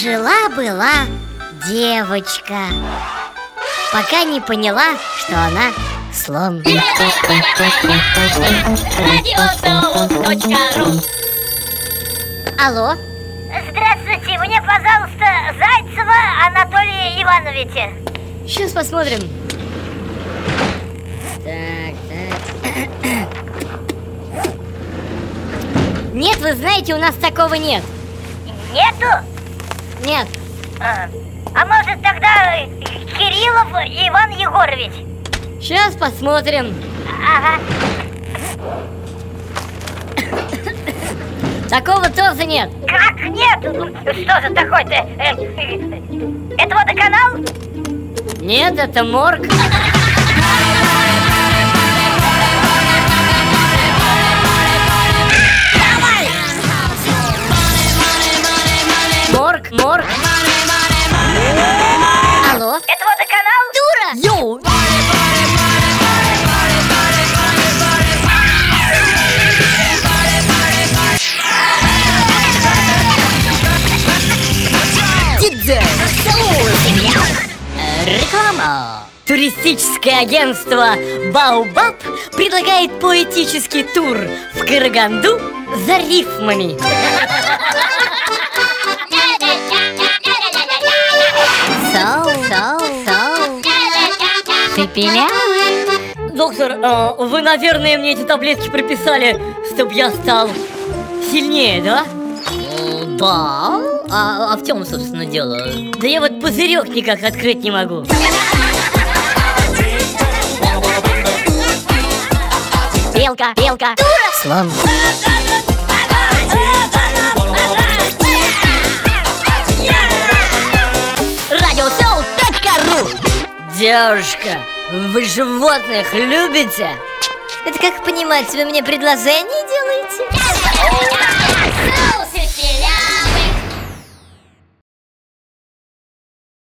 Жила-была девочка Пока не поняла, что она слон Алло? Здравствуйте, мне, пожалуйста, Зайцева Анатолия Ивановича. Сейчас посмотрим. Так, так. Нет, вы знаете, у нас такого нет. Нету? Нет. А, а может тогда Кириллов Иван Егорович? Сейчас посмотрим. Ага. Такого тоже нет. Как нет? Что же такое-то? Э, э, Это водоканал? Нет, это. Морг, Реклама! Туристическое агентство Баубаб предлагает поэтический тур в Караганду за рифмами. Соу, соу, соу. Ты Доктор, а, вы, наверное, мне эти таблетки прописали, чтобы я стал сильнее, да? Да. А, а в чем, собственно, дело? Да я вот пузырек никак открыть не могу. Белка, белка, дура, слон. Радиосоу.ру Девушка, вы животных любите? Это как понимать, вы мне предложение делаете?